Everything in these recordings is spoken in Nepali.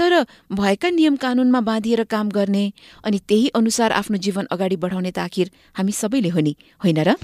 तर भएका नियम कानूनमा बाँधिएर काम गर्ने अनि त्यही अनुसार आफ्नो जीवन अगाडि बढाउने त आखिर हामी सबैले हो नि होइन र?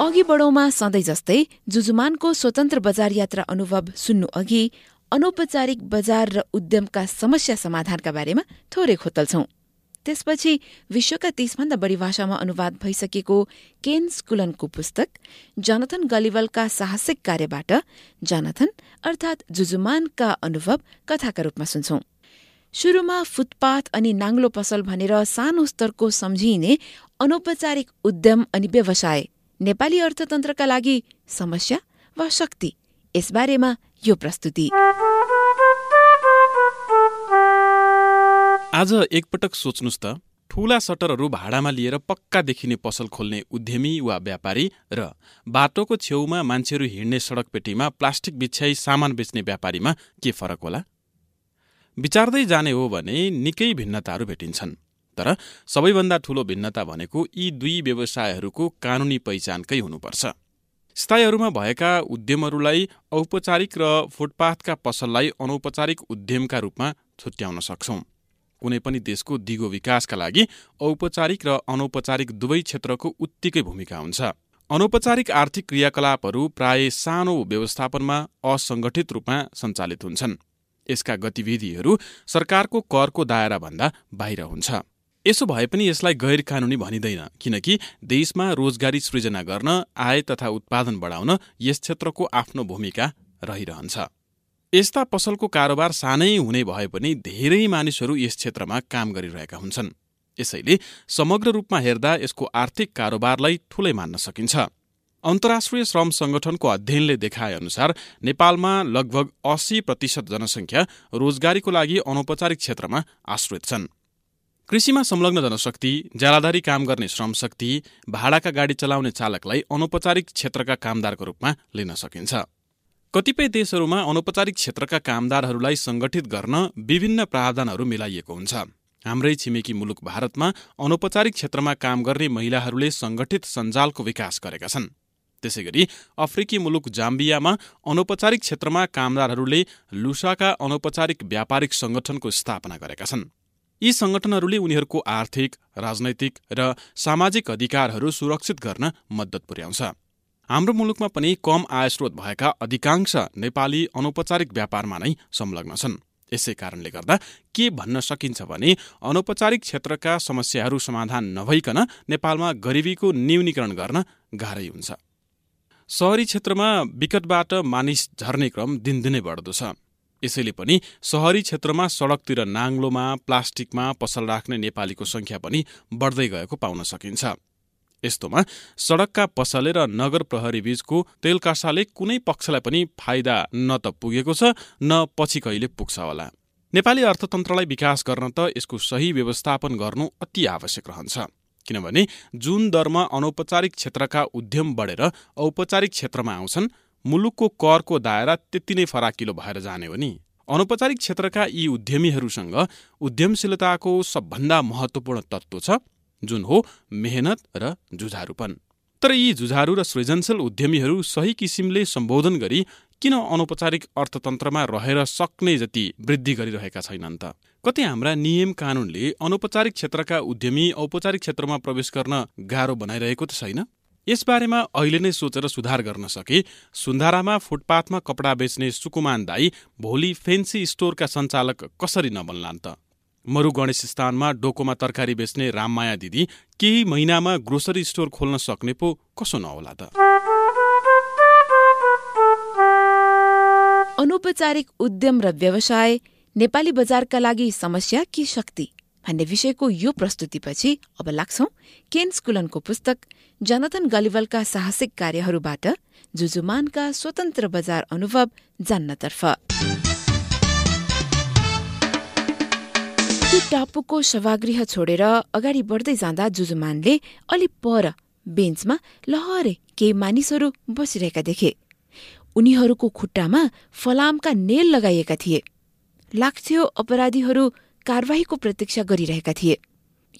अघि बढौँमा सधैँ जस्तै जुजुमानको स्वतन्त्र बजार यात्रा अनुभव सुन्नु अघि अनौपचारिक बजार र उद्यमका समस्या समाधानका बारेमा थोरै खोतल्छौं। त्यसपछि विश्वका तीसभन्दा बढी भाषामा अनुवाद भइसकेको केन स्कुलनको पुस्तक जनथन गलिवलका साहसिक कार्यबाट जनथन अर्थात जुजुमानका अनुभव कथाका रूपमा सुन्छौं। शुरूमा फुटपाथ अनि नाङ्लो पसल भनेर सानो स्तरको सम्झिने अनौपचारिक उद्यम अनि व्यवसाय नेपाली अर्थतन्त्रका लागि समस्या वा शक्ति यसबारेमा यो प्रस्तुति। आज एकपटक सोच्नुहोस् त ठूला सटरहरू भाडामा लिएर पक्का देखिने पसल खोल्ने उद्यमी वा व्यापारी र बाटोको छेउमा मान्छेहरू हिँड्ने सडक पेटीमा प्लास्टिक बिछ्याई सामान बेच्ने व्यापारीमा के फरक होला? विचार्दै जाने हो भने निकै भिन्नताहरू भेटिन्छन् तर सबैभन्दा ठूलो भिन्नता भनेको यी दुई व्यवसायहरूको कानूनी पहिचानकै हुनुपर्छ। स्थायीहरूमा भएका उद्यमहरूलाई औपचारिक र फुटपाथका पसललाई अनौपचारिक उद्यमका रूपमा छुट्याउन सक्छौं। कुनै पनि देशको दिगो विकासका लागि औपचारिक र अनौपचारिक दुवै क्षेत्रको उत्तिकै भूमिका हुन्छ। अनौपचारिक आर्थिक क्रियाकलापहरू प्राय सानो व्यवस्थापनमा असंगठित रूपमा सञ्चालित हुन्छन्। यसका गतिविधिहरू सरकारको करको दायराभन्दा बाहिर हुन्छ। यसो भए पनि यसलाई गैर कानूनी भनिँदैन किनकि देशमा रोजगारी सृजना गर्न आय तथा उत्पादन बढाउन यस क्षेत्रको आफ्नो भूमिका रहिरहन्छ। यस्ता पसलको कारोबार सानै हुने भए पनि धेरै मानिसहरू यस क्षेत्रमा काम गरिरहेका हुन्छन्। यसैले समग्र रूपमा हेर्दा यसको आर्थिक कारोबारलाई ठूलै मान्न सकिन्छ। अन्तर्राष्ट्रिय श्रम संगठनको अध्ययनले देखाए अनुसार नेपालमा लगभग अस्सी प्रतिशत जनसङ्ख्या रोजगारीको लागि अनौपचारिक क्षेत्रमा आश्रित छन्। कृषिमा संलग्न जनशक्ति ज्यालादारी काम गर्ने श्रमशक्ति भाडाका गाडी चलाउने चालकलाई अनौपचारिक क्षेत्रका कामदारको रूपमा लिन सकिन्छ। कतिपय देशहरूमा अनौपचारिक क्षेत्रका कामदारहरूलाई संगठित गर्न विभिन्न प्रावधानहरू मिलाइएको हुन्छ। हाम्रै छिमेकी मुलुक भारतमा अनौपचारिक क्षेत्रमा काम गर्ने महिलाहरूले संगठित सञ्जालको विकास गरेका छन्। त्यसै गरी अफ्रिकी मुलुक जाम्बियामा अनौपचारिक क्षेत्रमा कामदारहरूले लुसाका अनौपचारिक व्यापारिक संगठनको स्थापना गरेका छन्। यी संगठनहरूले उनीहरूको आर्थिक राजनैतिक र सामाजिक अधिकारहरू सुरक्षित गर्न मद्दत पुर्याउँछ। हाम्रो मुलुकमा पनि कम आय स्रोत भएका अधिकांश नेपाली अनौपचारिक व्यापारमा नै संलग्न छन्। यसै कारणले गर्दा के भन्न सकिन्छ भने अनौपचारिक क्षेत्रका समस्याहरू समाधान नभइकन नेपालमा गरिबीको न्यूनीकरण गर्न गाह्रै हुन्छ। शहरी क्षेत्रमा विकटबाट मानिस झर्ने क्रम दिनदिनै बढ्दो छ। यसैले पनि सहरी क्षेत्रमा सड़कतिर नाङ्लोमा प्लास्टिकमा पसल राख्ने नेपालीको संख्या पनि बढ्दै गएको पाउन सकिन्छ। यस्तोमा सड़कका पसले र नगर प्रहरी बीचको तेलकासाले कुनै पक्षलाई पनि फाइदा न त पुगेको छ न पछि कहिले पुग्छ होला। नेपाली अर्थतन्त्रलाई विकास गर्न त यसको सही व्यवस्थापन गर्नु अति आवश्यक रहन्छ। किनभने जुन दरमा अनौपचारिक क्षेत्रका उद्यम बढेर औपचारिक क्षेत्रमा आउँछन् मुलुकको करको दायरा त्यति नै फराकिलो भएर जाने हो नि। अनौपचारिक क्षेत्रका यी उद्यमीहरूसँग उद्यमशीलताको सबभन्दा महत्वपूर्ण तत्व छ जुन हो मेहनत र जुझारूपन तर यी जुझारू र सृजनशील उद्यमीहरू सही किसिमले सम्बोधन गरी किन अनौपचारिक अर्थतन्त्रमा रहेर सक्ने जति वृद्धि गरिरहेका छैनन् त? कतै हाम्रा नियम कानूनले अनौपचारिक क्षेत्रका उद्यमी औपचारिक क्षेत्रमा प्रवेश गर्न गाह्रो बनाइरहेको त छैन? यसबारेमा अहिले नै सोचेर सुधार गर्न सके सुन्धारामा फुटपाथमा कपडा बेच्ने सुकुमान दाई भोलि फेन्सी स्टोरका सञ्चालक कसरी नबन्लान् त? मरु गणेश स्थानमा डोकोमा तरकारी बेच्ने राममाया दिदी केही महिनामा ग्रोसरी स्टोर खोल्न सक्ने पो कसो नहोला त। अनौपचारिक उद्यम र व्यवसाय नेपाली बजारका लागि समस्या कि शक्ति भन्ने विषयको यो प्रस्तुतिपछि अब लाग्छौ केन स्कुलनको पुस्तक जनतन गलिवलका साहसिक कार्यहरूबाट जुजुमानका स्वतन्त्र बजार अनुभव जान्नतर्फ। त्यो टापुको सभागृह छोडेर अगाडि बढ्दै जाँदा जुजुमानले अलि पर बेन्चमा लहरे केही मानिसहरू बसिरहेका देखे। उनीहरूको खुट्टामा फलामका नेल लगाइएका थिए। लाग्थ्यो अपराधीहरू कारवाहीको प्रतीक्षा गरिरहेका थिए।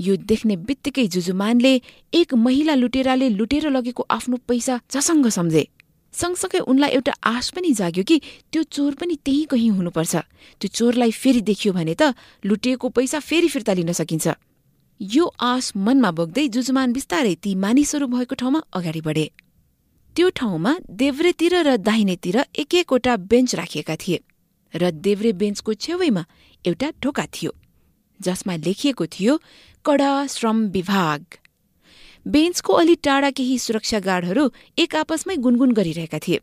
यो देख्ने बित्तिकै जुजुमानले एक महिला लुटेराले लुटेर लगेको आफ्नो पैसा झसङ्ग सम्झे। सँगसँगै उनलाई एउटा आश पनि जाग्यो कि त्यो चोर पनि त्यही कहीँ हुनुपर्छ। त्यो चोरलाई फेरि देखियो भने त लुटिएको पैसा फेरि फिर्ता लिन सकिन्छ। यो आश मनमा बोक्दै जुजुमान बिस्तारै ती मानिसहरू भएको ठाउँमा अगाडि बढे। त्यो ठाउँमा देव्रेतिर र दाहिनेतिर एक एकवटा बेन्च राखिएका थिए र देव्रे बेन्चको छेउैमा एउटा ढोका थियो जसमा लेखिएको थियो कडा श्रम विभाग। बेन्चको अलि टाढा केही सुरक्षा गार्डहरू एक आपसमै गुनगुन गरिरहेका थिए।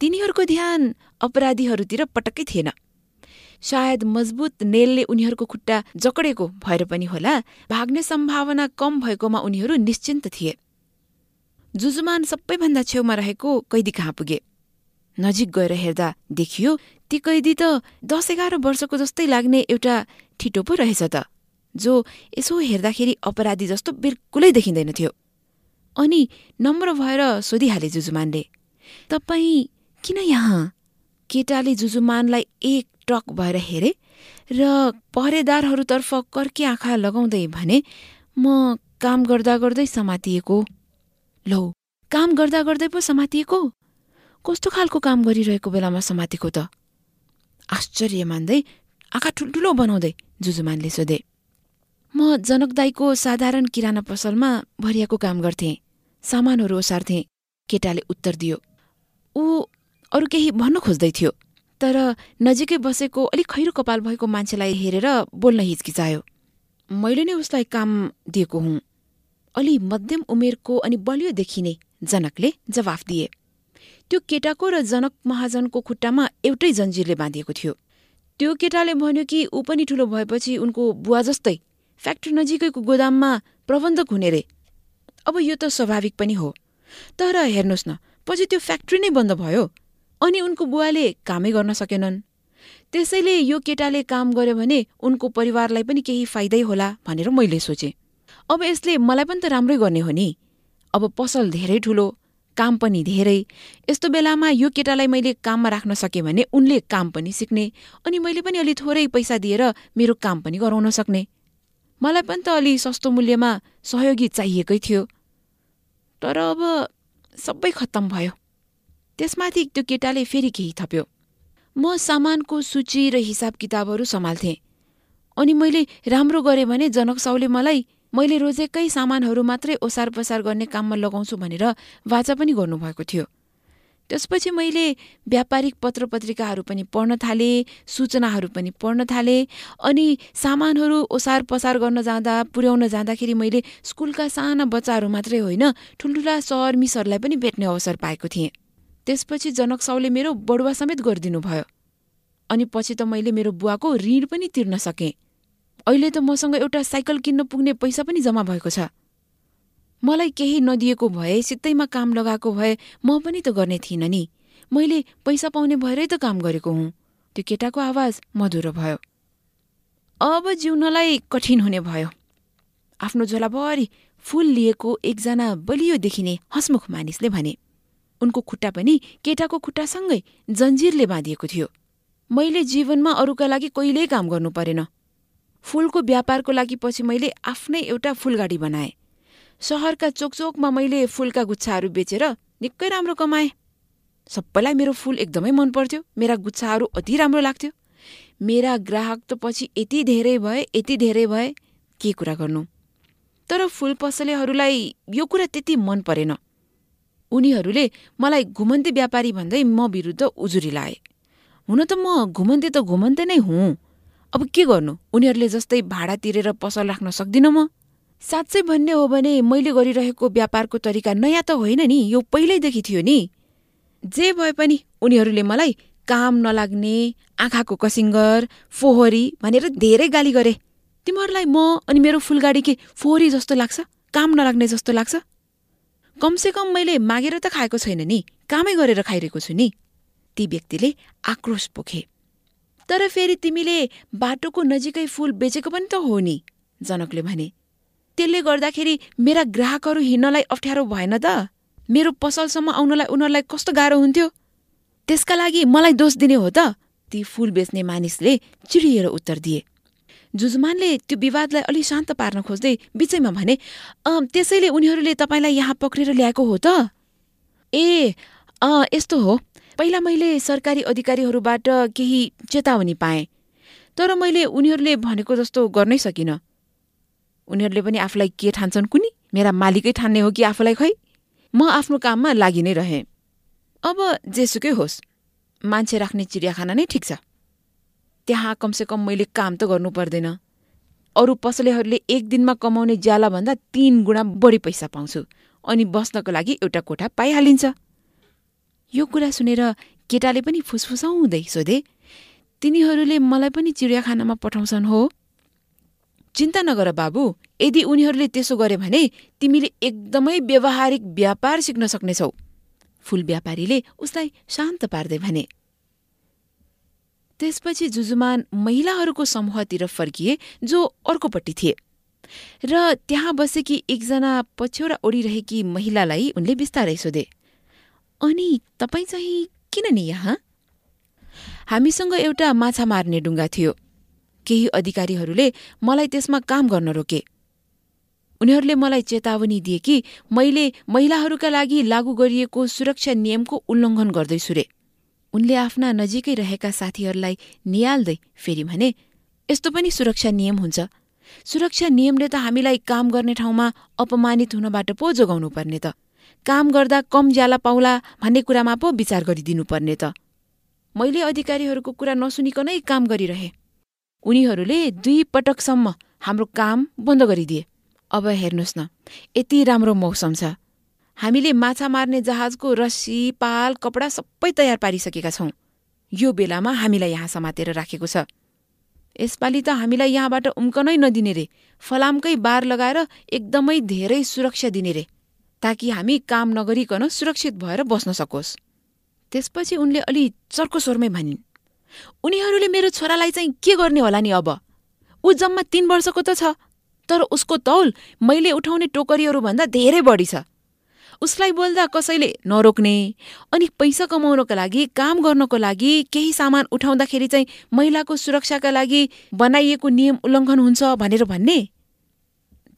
तिनीहरूको ध्यान अपराधीहरूतिर पटक्कै थिएन। सायद मजबुत नेलले उनीहरूको खुट्टा जकडेको भएर पनि होला भाग्ने सम्भावना कम भएकोमा उनीहरू निश्चिन्त थिए। जुजुमान सबैभन्दा छेउमा रहेको कैदी कहाँ पुगे? नजिक गएर हेर्दा देखियो ती कैदी त दस एघार वर्षको जस्तै लाग्ने एउटा ठिटो पो रहेछ त। जो यसो हेर्दाखेरि अपराधी जस्तो बिल्कुलै देखिँदैनथ्यो अनि नम्र भएर सोधिहाले जुजुमानले तपाईँ किन यहाँ? केटाले जुजुमानलाई एक टक भएर हेरे र पहरेदारहरूतर्फ कर्के आँखा लगाउँदै भने म काम गर्दा गर्दै समातिएको। लौ काम गर्दा गर्दै पो समातिएको? कस्तो खालको काम गरिरहेको बेलामा समातेको त आश्चर्य मान्दै आँखा ठुल्ठुलो बनाउँदै जुजुमानले सोधे। म जनकदाईको साधारण किराना पसलमा भरियाको काम गर्थेँ। सामानहरू ओसार्थेँ। केटाले उत्तर दियो ऊ अरू केही भन्न खोज्दै थियो तर नजिकै बसेको अलिक खैरो कपाल भएको मान्छेलाई हेरेर बोल्न हिचकिचायो। मैले नै उसलाई काम दिएको हुँ। अलि मध्यम उमेरको अनि बलियो देखिने जनकले जवाफ दिए। त्यो केटाको र जनक महाजनको खुट्टामा एउटै जन्जिरले बाँधिएको थियो। त्यो केटाले भन्यो कि ऊ पनि ठूलो भएपछि उनको बुवा जस्तै फ्याक्ट्री नजिकैको गोदाममा प्रबन्धक हुने रे। अब यो त स्वाभाविक पनि हो। तर हेर्नुहोस् न पछि त्यो फ्याक्ट्री नै बन्द भयो। अनि उनको बुवाले कामै गर्न सकेनन्। त्यसैले यो केटाले काम गर्यो भने उनको परिवारलाई पनि केही फाइदै होला भनेर मैले सोचे। अब यसले मलाई पनि त राम्रै गर्ने हो नि। अब पसल धेरै ठुलो काम पनि धेरै। यस्तो बेलामा यो केटालाई मैले काममा राख्न सकेँ भने उनले काम पनि सिक्ने अनि मैले पनि अलि थोरै पैसा दिएर मेरो काम पनि गराउन सक्ने। मलाई पनि त अलि सस्तो मूल्यमा सहयोगी चाहिएकै थियो। तर अब सबै खत्तम भयो। त्यसमाथि त्यो केटाले फेरि केही थप्यो। म सामानको सूची र हिसाब किताबहरू सम्हाल्थेँ। अनि मैले राम्रो गरेँ भने जनक साउले मलाई मैले रोजेकै सामानहरू मात्रै ओसार पसार गर्ने काममा लगाउँछु भनेर वाचा पनि गर्नुभएको थियो। त्यसपछि मैले व्यापारिक पत्र पत्रिकाहरू पनि पढ्न थाले सूचनाहरू पनि पढ्न थाले अनि सामानहरू ओसार पसार गर्न जाँदा पुर्याउन जाँदाखेरि मैले स्कुलका साना बच्चाहरू मात्रै होइन ठुल्ठुला सर मिसहरूलाई पनि भेट्ने अवसर पाएको थिएँ। त्यसपछि जनक साउले मेरो बडुवा समेत गरिदिनु भयो अनि पछि त मैले मेरो बुवाको ऋण पनि तिर्न सकेँ। अहिले त मसँग एउटा साइकल किन्न पुग्ने पैसा पनि जम्मा भएको छ। मलाई केही नदिएको भए सित्तैमा काम लगाएको भए म पनि त गर्ने थिइनँ नि। मैले पैसा पाउने भएरै त काम गरेको हुँ। त्यो केटाको आवाज मधुरो भयो। अब जिउनलाई कठिन हुने भयो। आफ्नो झोलाभरि फूल लिएको एकजना बलियो देखिने हसमुख मानिसले भने उनको खुट्टा पनि केटाको खुट्टासँगै जन्जिरले बाँधिएको थियो। मैले जीवनमा अरूका लागि कहिल्यै काम गर्नु परेन। फूलको व्यापारको लागि पछि मैले आफ्नै एउटा फूलगाडी बनाएँ। सहरका चोकचोकमा मैले फूलका गुच्छाहरू बेचेर निकै राम्रो कमाएँ। सबैलाई मेरो फूल एकदमै मन पर्थ्यो। मेरा गुच्छाहरू अति राम्रो लाग्थ्यो। मेरा ग्राहक त पछि यति धेरै भए यति धेरै भए के कुरा गर्नु? तर फूल पसलेहरूलाई यो कुरा त्यति मन परेन। उनीहरूले मलाई घुमन्ते व्यापारी भन्दै म विरुद्ध उजुरी लाए। हुन त म घुमन्ते त घुमन्ते नै हुँ। अब के गर्नु? उनीहरूले जस्तै भाडा तिरेर पसल राख्न सक्दिनँ म। साँच्चै भन्ने हो भने मैले गरिरहेको व्यापारको तरिका नयाँ त होइन नि यो पहिल्यैदेखि थियो नि। जे भए पनि उनीहरूले मलाई काम नलाग्ने आँखाको कसिङ्गर फोहोरी भनेर धेरै गाली गरे। तिमीहरूलाई म अनि मेरो फुलगाडी के फोहोरी जस्तो लाग्छ काम नलाग्ने जस्तो लाग्छ? कमसेकम मैले मागेर त खाएको छैन नि कामै गरेर खाइरहेको छु नि। ती व्यक्तिले आक्रोश पोखे। तर फेरि तिमीले बाटोको नजिकै फूल बेचेको पनि त हो नि जनकले भने। त्यसले गर्दाखेरि मेरा ग्राहकहरू हिँड्नलाई अप्ठ्यारो भएन त। मेरो पसलसम्म आउनलाई उनीहरूलाई कस्तो गाह्रो हुन्थ्यो? त्यसका लागि मलाई दोष दिने हो त। ती फूल बेच्ने मानिसले चिडिएर उत्तर दिए। जुजुमानले त्यो विवादलाई अलि शान्त पार्न खोज्दै बिचैमा भने त्यसैले उनीहरूले तपाईँलाई यहाँ पक्रेर ल्याएको हो त? ए अँ यस्तो हो। पहिला मैले सरकारी अधिकारीहरूबाट केही चेतावनी पाएँ। तर मैले उनीहरूले भनेको जस्तो गर्नै सकिनँ। उनीहरूले पनि आफूलाई के ठान्छन् कुनी? मेरा मालिकै ठान्ने हो कि आफूलाई खै? म आफ्नो काममा लागि नै रहेँ। अब जेसुकै होस् मान्छे राख्ने चिडियाखाना नै ठिक छ। त्यहाँ कमसेकम मैले काम त गर्नु पर्दैन। अरू पसलेहरूले एक दिनमा कमाउने ज्यालाभन्दा तीन गुणा बढी पैसा पाउँछु अनि बस्नको लागि एउटा कोठा पाइहालिन्छ। यो कुरा सुनेर केटाले पनि फुसफुसाउँदै सोधे तिनीहरूले मलाई पनि चिडियाखानामा पठाउँछन् हो? चिन्ता नगर बाबु यदि उनीहरूले त्यसो गरे भने तिमीले एकदमै व्यवहारिक व्यापार सिक्न सक्नेछौ। फूल व्यापारीले उसलाई शान्त पार्दै भने त्यसपछि जुजुमान महिलाहरूको समूहतिर फर्किए जो अर्कोपट्टि थिए। र त्यहाँ बसेकी एकजना पछ्यौरा ओढिरहेकी महिलालाई उनले बिस्तारै सोधे अनि तपाईँ चाहिँ किन नि यहाँ? हामीसँग एउटा माछा मार्ने डुङ्गा थियो। केही अधिकारीहरूले मलाई त्यसमा काम गर्न रोके। उनीहरूले मलाई चेतावनी दिए कि मैले महिलाहरूका लागि लागू गरिएको सुरक्षा नियमको उल्लङ्घन गर्दैछु रे उनले आफ्ना नजिकै रहेका साथीहरूलाई निहाल्दै फेरि भने यस्तो पनि सुरक्षा नियम हुन्छ। सुरक्षा नियमले त हामीलाई काम गर्ने ठाउँमा अपमानित हुनबाट पो जोगाउनु पर्ने त। काम गर्दा कम ज्याला पाउला भन्ने कुरामा पो विचार गरिदिनुपर्ने त। मैले अधिकारीहरूको कुरा नसुनिकनै काम गरिरहे। उनीहरूले दुई पटकसम्म हाम्रो काम बन्द गरिदिए। अब हेर्नुहोस् न यति राम्रो मौसम छ। हामीले माछा मार्ने जहाजको रस्सी पाल कपडा सबै तयार पारिसकेका छौं। यो बेलामा हामीलाई यहाँ समातेर राखेको छ। यसपालि त हामीलाई यहाँबाट उम्कनै नदिने रे। फलामकै बार लगाएर एकदमै धेरै सुरक्षा दिने रे ताकि हामी काम नगरिकन सुरक्षित भएर बस्न सकोस्। त्यसपछि उनले अलि चर्को स्वरमै भनिन्। उनीहरूले मेरो छोरालाई चाहिँ के गर्ने होला नि अब? ऊ जम्मा तीन वर्षको त छ तर उसको तौल मैले उठाउने टोकरीहरूभन्दा धेरै बढी छ। उसलाई बोल्दा कसैले नरोक्ने अनि पैसा कमाउनको लागि काम गर्नको लागि केही सामान उठाउँदाखेरि चाहिँ महिलाको सुरक्षाका लागि बनाइएको नियम उल्लङ्घन हुन्छ भनेर भन्ने।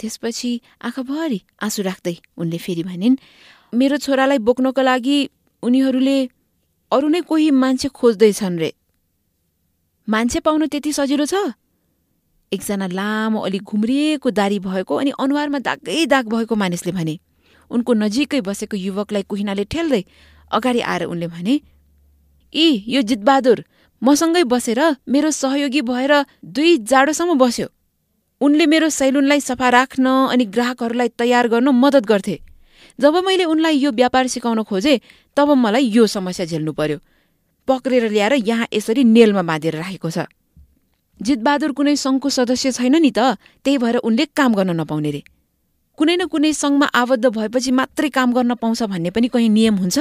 त्यसपछि आँखाभरि आँसु राख्दै उनले फेरि भनिन् मेरो छोरालाई बोक्नको लागि उनीहरूले अरू नै कोही मान्छे खोज्दैछन् रे। मान्छे पाउनु त्यति सजिलो छ? एकजना लामो अलिक घुम्रिएको दारी भएको अनि अनुहारमा दागै दाग भएको मानिसले भने उनको नजिकै बसेको युवकलाई कुहिनाले ठेल्दै अगाडि आएर उनले भने यी यो जितबहादुर मसँगै बसेर मेरो सहयोगी भएर दुई जाडोसम्म बस्यो। उनले मेरो सैलुनलाई सफा राख्न अनि ग्राहकहरूलाई तयार गर्न मद्दत गर्थे। जब मैले उनलाई यो व्यापार सिकाउन खोजे तब मलाई यो समस्या झेल्नु पर्यो। पक्रेर ल्याएर यहाँ यसरी नेलमा बाँधेर राखेको छ। जितबहादुर कुनै सङ्घको सदस्य छैन नि त त्यही भएर उनले काम गर्न नपाउने रे। कुनै न कुनै सङ्घमा आबद्ध भएपछि मात्रै काम गर्न पाउँछ भन्ने पनि कहीँ नियम हुन्छ?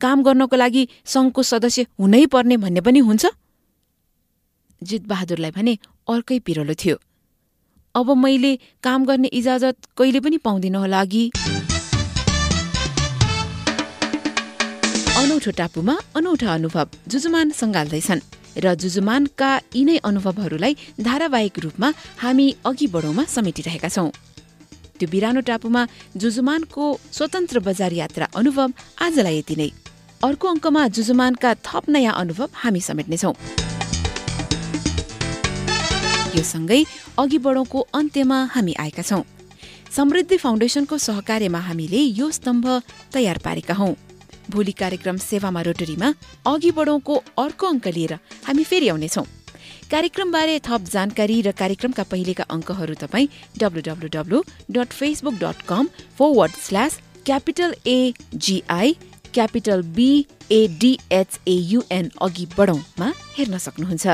काम गर्नको लागि सङ्घको सदस्य हुनै पर्ने भन्ने पनि हुन्छ? जितबहादुरलाई भने अर्कै पिरलो थियो। अब मैले काम गर्ने इजाजत कहिले पनि पाउँदिन होला अघि। अनौठो टापुमा अनौठा अनुभव जुजुमान सङ्घाल्दैछन् र जुजुमानका यिनै अनुभवहरूलाई धारावाहिक रूपमा हामी अघि बढौँमा समेटिरहेका छौं। त्यो बिरानो टापुमा जुजुमानको स्वतन्त्र बजार यात्रा अनुभव आजलाई यति नै। अर्को अङ्कमा जुजुमानका थप नयाँ अनुभव हामी समेट्नेछौ। यो सँगै अघि बढौँको अन्त्यमा हामी आएका छौं। समृद्धि फाउन्डेसनको सहकार्यमा हामीले यो स्तम्भ तयार पारेका हौं। भोलि कार्यक्रम सेवामा रोटरीमा अघि बढौँको अर्को अङ्क लिएर हामी फेरि आउनेछौँ। कार्यक्रमबारे थप जानकारी र कार्यक्रमका पहिलेका अङ्कहरू तपाईँ W W W dot Facebook dot कम forward slash capital AGI capital बिएडिएचएयुएन अघि बढौँमा हेर्न सक्नुहुन्छ।